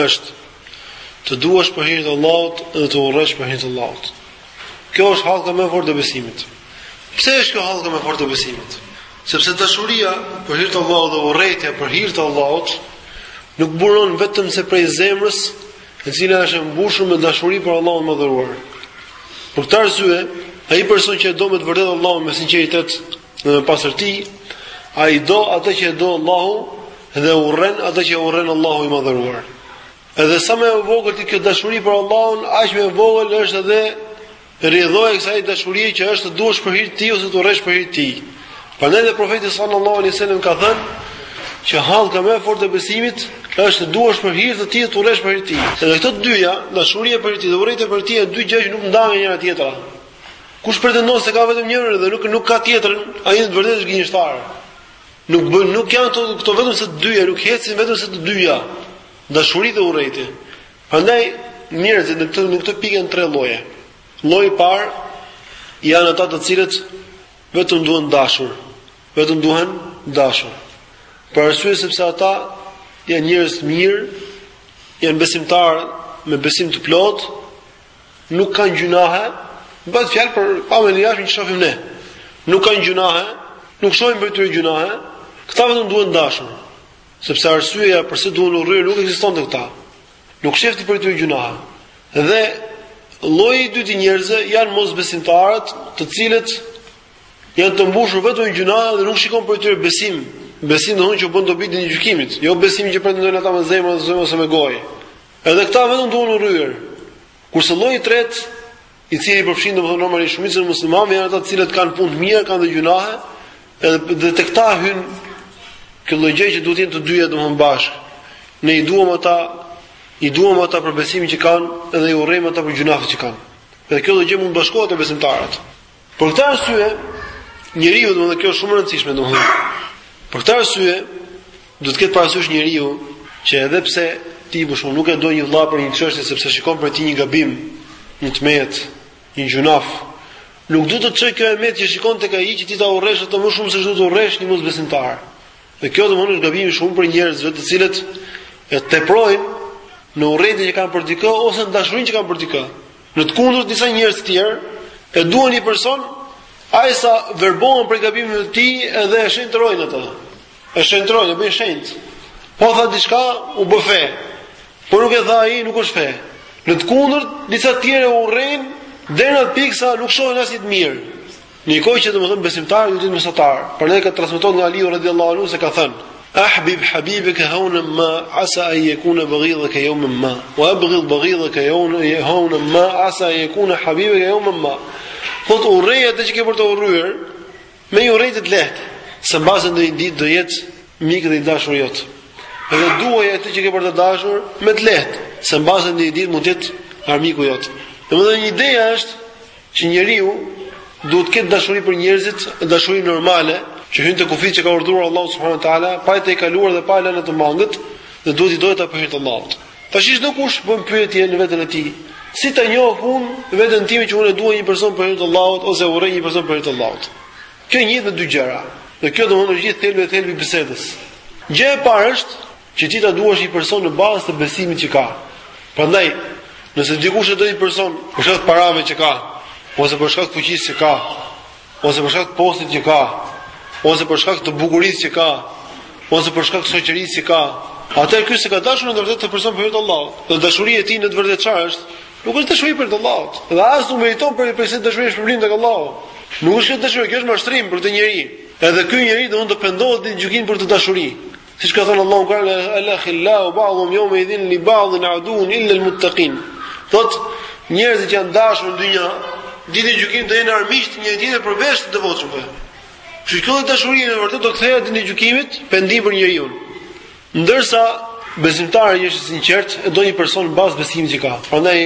është të duash për hir të Allahut dhe të urresh për hir të Allahut. Kjo është hallka më e fortë e besimit. Pse është kjo hallka më e fortë e besimit? Sepse dashuria për hir të Allahut dhe urrejtja për hir të Allahut nuk buron vetëm se prej zemrës, e cila është e mbushur me dashuri për Allahun e madhëruar. Për këtë arsye, ai person që e do me të vërtetë Allahun me sinqeritet, Dhe me pastërti, ai do atë që e do Allahu dhe urren atë që e urren Allahu i madhëruar. Edhe sa më e vogël të jetë kjo dashuri për Allahun, aq më e vogël është edhe rrjedhoja e kësaj dashurie që është të duash për hir të tij ose të urresh për hir të tij. Prandaj dhe profeti sallallahu alaihi wasallam ka thënë që hallka më e fortë e besimit është të duash për hir të tij të urresh për hir të tij. Edhe këto dyja, dashuria për hir të tij dhe urrejtja për hir të tij janë dy gjëra që nuk ndahen njëra tjetra. Kush pretendon se ka vetëm njërën dhe nuk nuk ka tjetrën, ai në të vërtetë është gënjeshtar. Nuk bën, nuk janë këto këto vetëm se të dyja, nuk ecin vetëm se të dyja. Dashuria dhe urrejtja. Prandaj njerëzit në këtë në këtë pikë janë tre lloje. Lloji i parë janë ata të cilët vetëm duhen dashur, vetëm duhen dashur. Për arsye sepse ata janë njerëz të mirë, janë besimtarë me besim të plotë, Nuk kanë gjynahe, bëhet fjalë për pamjen e jashtme që shohim ne. Nuk kanë gjynahe, nuk shohim prej tyre gjynahe, këta vetëm duhen dashur. Sepse arsyeja pse duhen urryer nuk ekziston te këta. Nuk shef ti prej tyre gjynahe. Dhe lloji i dytë i njerëzve janë mosbesimtarët, të cilët janë të mbushur vetëm me gjynahe dhe nuk shikon prej tyre besim. Besim domethënë që u bën dobi ditën e gjykimit, jo besim që pretendojnë ata me zemër ose me gojë. Edhe këta vetëm duhen urryer. Kurse lloji i tretë, i cili përfshin domethënë normalisht shumicën e muslimanëve, janë ata të cilët kanë punë të mira, kanë dhe gjynahe, edhe dhe te këta hyn kjo lloj gjëje që duhet të jenë të dyja domethënë bashkë. Ne i duam ata, i duam ata për besimin që kanë dhe i urrejmë ata për gjynafet që kanë. Edhe kjo lloj gjëje mund të bashkohet te besimtarët. Për këtë arsye, njeriu, domethënë kjo është shumë e rëndësishme domethënë. Për këtë arsye, duhet të ketë parasysh njeriu që edhe pse ti mund të mos e do një vëlla për një çështje sepse shikon prej tij një gabim, një të metë, një gjynaf, nuk duhet të çojë kjo e metë që shikon tek ai që ti ta urresh atë më shumë se ç'do të urresh një mosbesimtar. Dhe kjo domethënë është gabim i shumë prej njerëzve të cilët e teprojnë në urrejtjen që kanë për dikë ose në dashurinë që kanë për dikë. Në të kundërt disa njerëz të tjerë e duan një person aq sa verbohen prej gabimeve të tij edhe e shenjtrojnë atë. E shenjtrojnë, e bëjnë shenjt. Po tha diçka, u bë fe. Po nuk e tha ai, nuk është fe. Në të kundërt, disa të tjerë urrejnë deri në atë pikë sa nuk shohin asnjë të mirë. Njëkohë që domethënë besimtari duhet të jetë mesatar, prandaj kanë transmetuar nga Aliu radhiyallahu anhu se ka thënë: "Ahbib habibaka hawna ma asa an yakuna baghidaka yawman ma, wa abghid baghidaka hawna hawna ma asa an yakuna habibaka yawman ma." Thotë urrej atë që ke për të urryer, me një urrejtje të lehtë, se mbase ndonjë ditë do jetë mik dhe i dashur yt. Edhe duaj atë që ke për të dashur me të lehtë, se mbase ndonjë ditë mund të jetë armiku yt. Domethënë ideja është Që njeriu duhet të ketë dashuri për njerëzit, dashuri normale, që hyn te kufijtë që ka urdhëruar Allahu subhanahu wa taala, pa i tejkaluar dhe pa i lënë të mangët, dhe duhet i dojë ata për hir të Allahut. Tash çdokush bën pyetjen në veten e tij, si ta njoh unë veten time që unë e du një person për hir të Allahut ose urrej një person për hir të Allahut. Kjo njihet me dy gjëra. Dhe kjo domethënë është gjithë thelbi, thelbi i bisedës. Gjëja e parë është Që ti ta duash një person në bazë të besimit që ka. Prandaj, nëse dikush e do një person për shkak të parave që ka, ose për shkak të fuqisë që ka, ose për shkak të postit që ka, ose për shkak të bukurisë që ka, ose për shkak të shoqërisë që ka, atëherë ky s'e ka dashur në të vërtetë atë person për hir të Allahut. Dhe dashuria e tij në të vërtetë çfarë është? Nuk është dashuri për hir të Allahut. Dhe as nuk meriton për për këtë dashuri shpërblim tek Allahu. Nuk është kjo dashuri, kjo është mashtrim për këtë njeri. Edhe ky njeri do të pendohet ditën e gjykimit për këtë dashuri. Siç ka thënë Allahu në Kur'an, "Al-akhillau ba'dhum yawma idhin li ba'dhin adun illa al-muttaqin." Thotë, njerëzit që janë dashur në dynja, ditën e gjykimit do jenë armiq të njëri-tjetrit përveç të devotshmëve. Kështu që kjo dashuri në të vërtetë do kthehet ditën e gjykimit pendim për njeriun. Ndërsa besimtari që është i sinqertë e do një person në bazë të besimit që ka. Prandaj,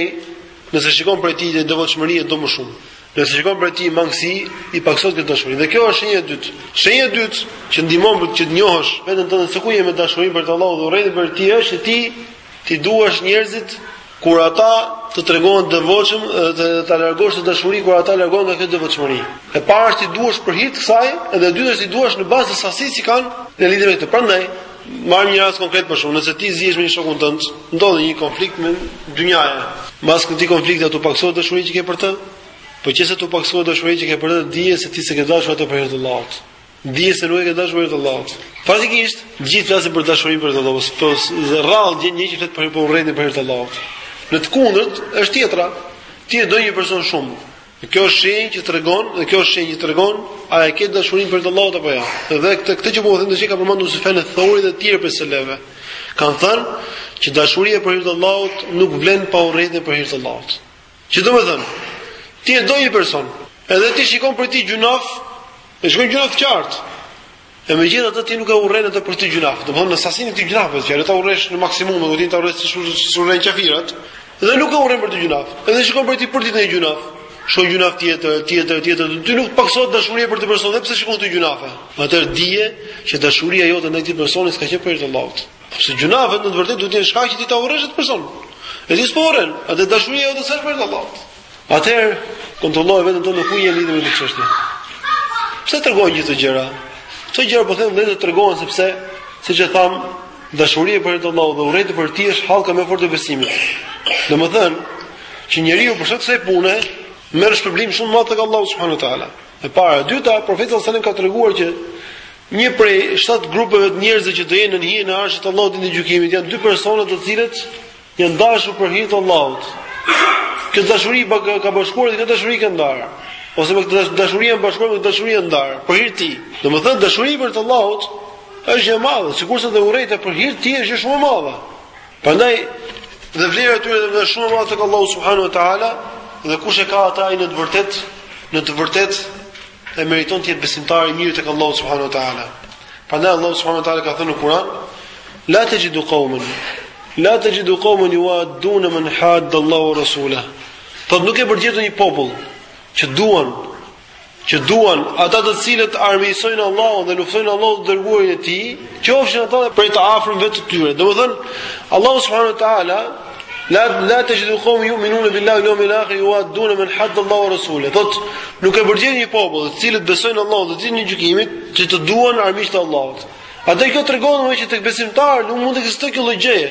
nëse shikon prej tij devotshmëri e do më shumë. Nëse shikon prej tij mangësi, i pakësot këtë dashuri. Dhe kjo është shenja e dytë. Shenja e dytë që të ndihmon që të njohësh veten tënde se ku je me dashurinë për hir të Allahut dhe urrejtjen për të është që ti t'i duash njerëzit kur ata të tregohen të devotshëm dhe ta largosh atë dashuri kur ata largohen nga kjo devotshmëri. E para është t'i duash për hir të kësaj, edhe e dyta është t'i duash në bazë të sasisë që kanë në lidhje me këtë. Prandaj, Marrim një rast konkret për shembull, nëse ti zihesh me një shokun tënd, ndodhi një konflikt me dynjanë. Mbas këtij konflikti a t'u pakësua dashuria që ke për të? Po qe se t'u pakësua dashuria që ke për të, dije se ti s'e ke dashur atë për hir të Allahut. Dije se nuk e ke dashur për hir të Allahut. Faktikisht, të gjithë flasin për dashurinë për hir të Allahut, po rrallë gjen një që flet për urrejtjen për hir të Allahut. Në të kundërt, është tjetra. Ti e do një person shumë, Dhe kjo është shenjë që tregon, dhe kjo është shenjë që tregon, a e ke dashurinë për hir të Allahut apo jo. Ja. Dhe këtë këtë që po u them tash ka përmendur Sufjan eth-Theuri dhe të tjerë prej selefëve. Kanë thënë që dashuria për hir të Allahut nuk vlen pa urrejtjen për hir të Allahut. Që do të thënë, ti e do një person, edhe ti shikon prej tij gjynah, e shikon gjynah të qartë. E megjithatë ti nuk e urren atë për këtë gjynah. Domthonë në sasinë e këtij gjynahit që do ta urresh në maksimum, s'do të thotë ta urresh siç siç urren kafirat, dhe nuk e urren për këtë gjynah. Edhe shikon prej tij përditë një gjynah. Shikon gjynah tjetër, tjetër, tjetër. Ti nuk paksohet dashuria për këtë person, edhe pse shikon këto gjynahe. Atëherë dije që dashuria jote ndaj këtij personi s'ka qenë për hir të Allahut. Sepse gjynahet në të vërtetë duhet të jenë shkaqe ti ta urresh atë person. E ti s'po urren, atë dashuria jote s'është për hir të Allahut. Atëherë, kontrollojmë veten tonë ku jemi lidhur me këtë çështje. Pse tregohen gjithë këto gjëra? Këto gjëra patjetër duhet të tregohen sepse siç e thamë, dashuria për hir të Allahut dhe urrejtja për hir të tij është hallka më e fortë e besimit. Domethënë, që njeriu për shkak të kësaj pune merr shpërblim shumë madh tek Allahu subhanahu wa taala. E para, e dyta, profeti sallallahu alajhi wasallam ka treguar që një prej shtatë grupeve të njerëzve që do jenë në hijen e arshit të Allahut ditën e gjykimit janë dy persona të cilët Janë dashur për hir të Allahut. Kjo dashuri i ka bashkuar dhe kjo dashuri i ka ndarë. Ose me këtë dashuri janë bashkuar me këtë dashuri janë ndarë për hir të tij. Domethënë dashuria për hir të Allahut është diçka e madhe, sikurse dhe urrejtja për hir të tij është diçka shumë e madhe. Prandaj dhe vlera e tyre është shumë e madhe tek Allahu subhanahu wa taala dhe kush e ka ata ai në të vërtetë në të vërtetë e meriton të jetë besimtar i mirë tek Allahu subhanahu wa taala. Prandaj Allahu subhanahu wa taala ka thënë në Kur'an: "La tajidu qauman la tajidu qauman yuwadduna man hadda Allaha wa rasulah." Thotë nuk ke për të gjetur një popull që duan që duan ata të cilët armiqsojnë Allahun dhe luftojnë Allahun dhe të dërguarin e tij, qofshin ata prej të afërmve të tyre. Domethënë Allahu subhanahu wa taala La la tajidu qawman yu'minuna billahi wal yawmil akhir yuwadduna man hadda Allaha wa rasulahu. Thotë, nuk ke për të gjetur një popull, të cilët besojnë Allahun dhe ditën e gjykimit, që të duan armiqtë e Allahut. Atëherë kjo tregon që tek besimtarët nuk mund të ekzistojë kjo lloj gjëje.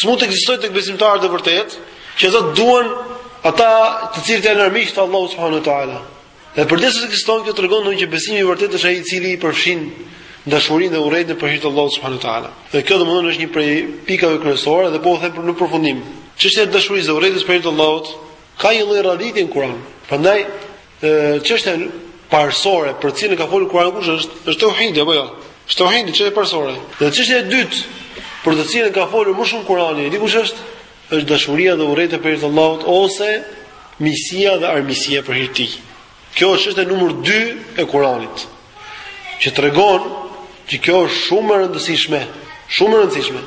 S'mund të ekzistojë tek besimtarët e vërtetë, që ata duan ata të cilët janë armiqtë e Allahut subhanuhu teala. Dhe përderisa s'ekziston kjo tregon pra që besimi i vërtetë është ai i cili i përfshin dashurinë dhe urrejtjen për hir të Allahut subhanuhu teala. Dhe kjo domethënë është një prej pikave kryesore dhe po them tani në përfundim. Çështja e dashurisë dhe urrejtjes për hir të Allahut ka një lloj radhitje në Kur'an. Prandaj çështja parësore për cilën ka folur Kur'ani kush është? Është tauhidi apo jo? Është tauhidi çështja parësore. Dhe çështja e dytë për të cilën ka folur më shumë Kur'ani, di kush është? Është dashuria dhe urrejtja për hir të Allahut ose miqësia dhe armiqësia për hir të Tij. Kjo është çështja numër 2 e Kuranit, që tregon që kjo është shumë me rëndësi, shumë e rëndësishme.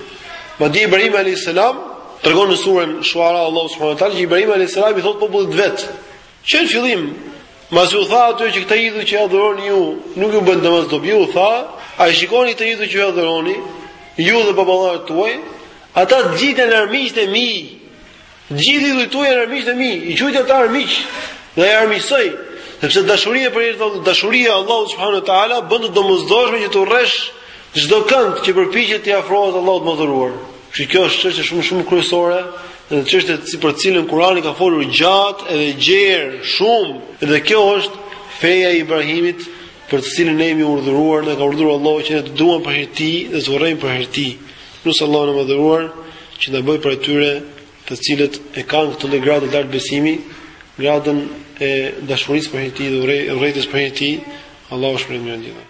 Madje Ibrahimi alayhis salam tregon në suren Shuara Allahu subhanahu wa taala që Ibrahimi alayhis salam i thotë popullit vet, Që në fillim, mbasi u tha atyre që këta idhuj që i adhuroni ju, nuk ju bëjnë dëm as dobi, u tha, a i shikoni këta idhuj që ju adhuroni, ju dhe baballarët tuaj, ata të gjithë janë armiqtë e mi. Të gjithë idhujt tuaj janë armiqtë e mi. I quajti ata armiq dhe i armiqsoi, sepse dashuria për hir të Allahut, dashuria e Allahut subhanuhu teala bën të domosdoshme që të urresh çdo kënd që përpiqet t'i afrohet Allahut të madhëruar. Kështu që kjo është çështje shumë shumë kryesore, dhe çështje si për të cilën Kurani ka folur gjatë edhe gjerë shumë, dhe kjo është feja e Ibrahimit, për të cilën ne jemi urdhëruar, na ka urdhëruar Allahu që ne të duam për hir të tij dhe të urrejmë për hir të tij. Lus Allahun e madhëruar që të na bëjë prej atyre të cilët e kanë këtë gradë të lartë besimi, gradën e dashurisë për hir të tij dhe urrejtjes për hir të tij. Allahu shpëton mirë ndihmën.